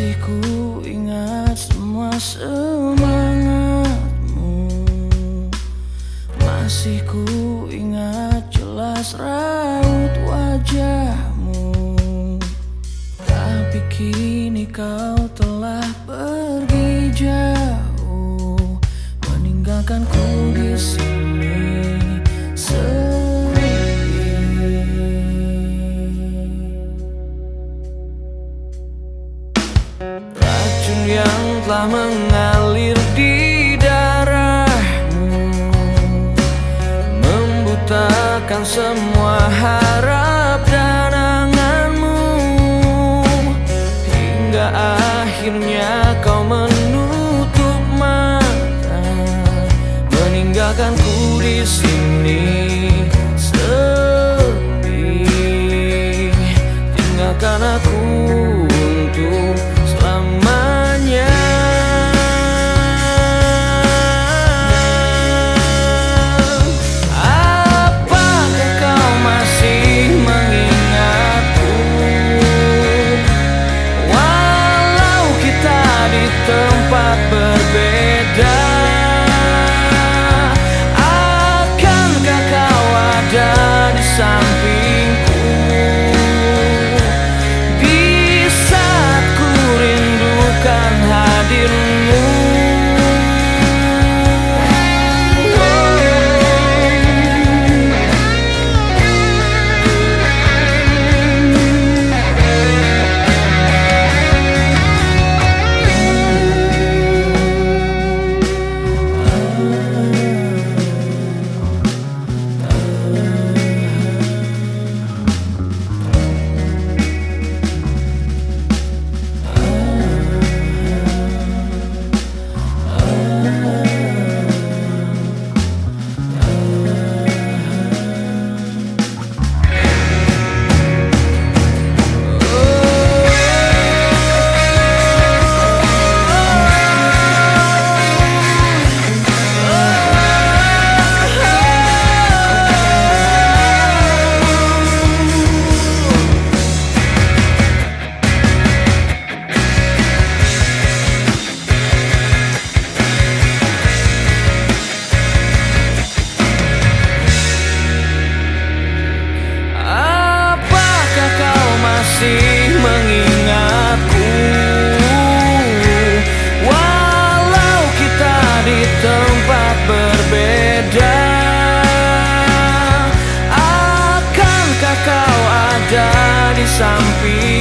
masih ku ingat semua semangatmu. Masih ku telah mengalir di menyatakan semua harap dan anganmu Hingga akhirnya kau menutup mata Meninggalkanku di sini sepi. Tinggalkan aku untuk di samping